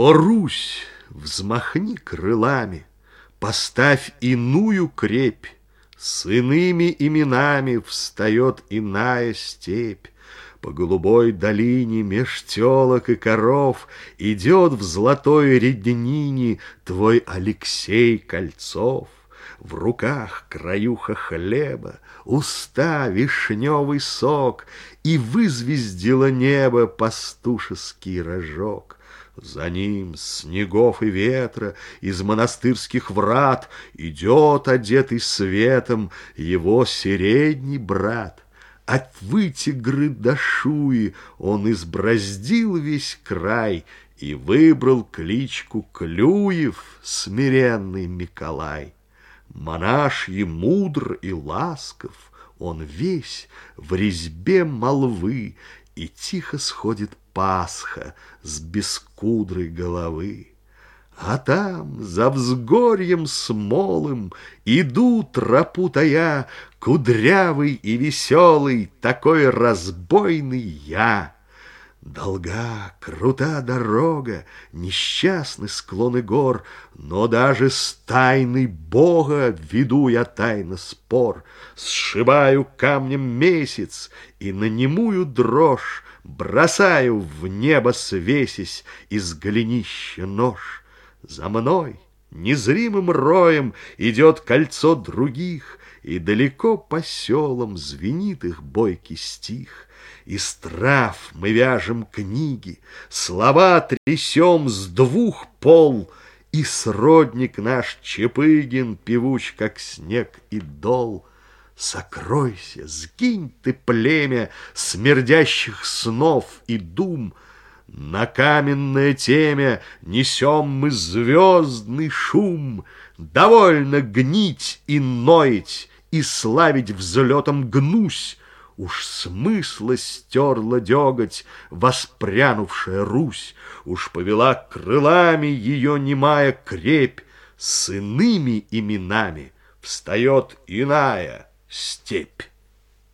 О, Русь, взмахни крылами, Поставь иную крепь, С иными именами Встает иная степь. По голубой долине меж телок и коров Идет в золотой реднине Твой Алексей Кольцов. В руках краюха хлеба, Уста вишневый сок, И вызвездило небо Пастушеский рожок. За ним снегов и ветра из монастырских врат Идет, одетый светом, его середний брат. От вытигры до шуи он избраздил весь край И выбрал кличку Клюев, смиренный Миколай. Монашьи мудр и ласков, он весь в резьбе молвы, И тихо сходит Пасха с бескудрой головы. А там, за взгорьем смолым, Иду тропу тая, Кудрявый и веселый, Такой разбойный я. Долга, крута дорога, Несчастны склоны гор, Но даже с тайной Бога Веду я тайно спор, Сшибаю камнем месяц И на немую дрожь Бросаю в небо свесись Из голенища нож. За мной незримым роем Идет кольцо других, И далеко по селам Звенит их бойкий стих. Из трав мы вяжем книги, Слова трясем с двух пол, И сродник наш Чепыгин Певуч, как снег и дол — Сокройся, сгинь ты, племя смердящих снов и дум. На каменное темя несем мы звездный шум. Довольно гнить и ноить, и славить взлетом гнусь. Уж смысла стерла деготь воспрянувшая Русь, Уж повела крылами ее немая крепь, С иными именами встает иная — степь.